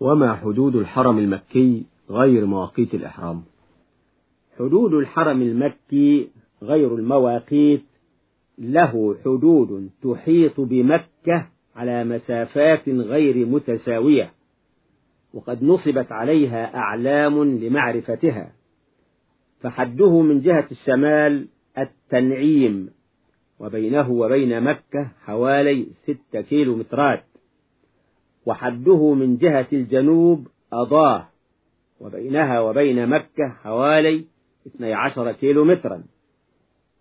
وما حدود الحرم المكي غير مواقيت الإحرام. حدود الحرم المكي غير المواقيت له حدود تحيط بمكة على مسافات غير متساوية وقد نصبت عليها أعلام لمعرفتها. فحده من جهة الشمال التنعيم وبينه وبين مكة حوالي ستة كيلو مترات وحده من جهة الجنوب أضاه وبينها وبين مكة حوالي 12 كيلو مترا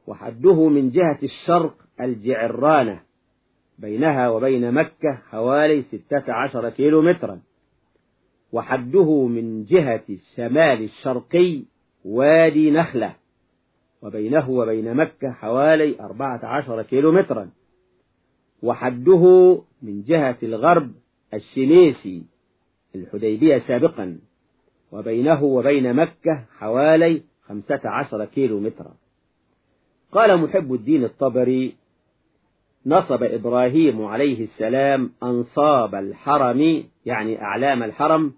وحده من جهة الشرق الجعرانة بينها وبين مكة حوالي 16 كيلو مترا وحده من جهة الشمال الشرقي وادي نخلة وبينه وبين مكة حوالي 14 كيلو مترا وحده من جهة الغرب الشنيسي الحديبية سابقا وبينه وبين مكة حوالي خمسة عشر كيلو مترا قال محب الدين الطبري نصب إبراهيم عليه السلام أنصاب الحرم يعني أعلام الحرم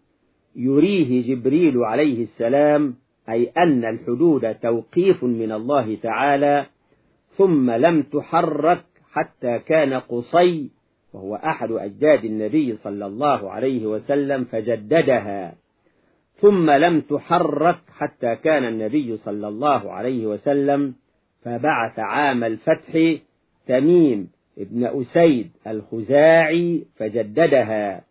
يريه جبريل عليه السلام أي أن الحدود توقيف من الله تعالى ثم لم تحرك حتى كان قصي وهو أحد أجداد النبي صلى الله عليه وسلم فجددها ثم لم تحرك حتى كان النبي صلى الله عليه وسلم فبعث عام الفتح تميم ابن أسيد الخزاعي فجددها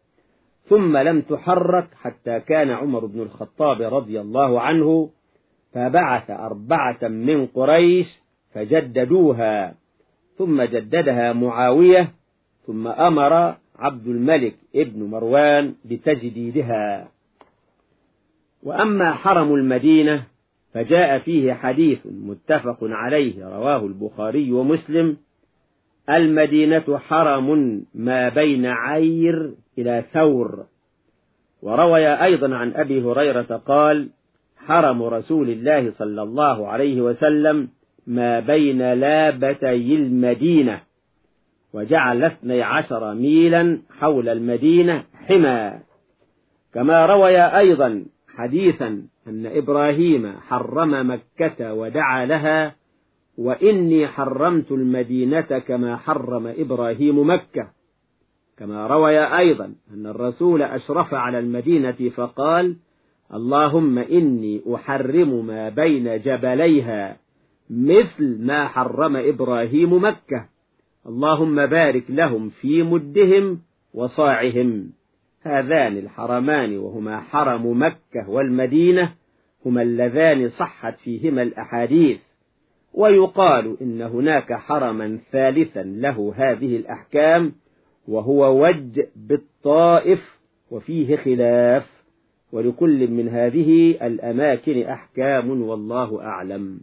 ثم لم تحرك حتى كان عمر بن الخطاب رضي الله عنه فبعث أربعة من قريش فجددوها ثم جددها معاوية ثم أمر عبد الملك ابن مروان بتجديدها. وأما حرم المدينة فجاء فيه حديث متفق عليه رواه البخاري ومسلم. المدينة حرم ما بين عير إلى ثور. وروي أيضا عن أبي هريرة قال حرم رسول الله صلى الله عليه وسلم ما بين لابتي المدينة. وجعل اثني عشر ميلا حول المدينة حمى كما روي أيضا حديثا أن إبراهيم حرم مكة ودعا لها وإني حرمت المدينة كما حرم إبراهيم مكة. كما روي أيضا أن الرسول أشرف على المدينة فقال اللهم إني أحرم ما بين جبليها مثل ما حرم إبراهيم مكة. اللهم بارك لهم في مدهم وصاعهم. هذان الحرمان وهما حرم مكة والمدينة هما اللذان صحت فيهما الأحاديث. ويقال إن هناك حرما ثالثا له هذه الأحكام وهو وج بالطائف وفيه خلاف. ولكل من هذه الأماكن أحكام والله أعلم.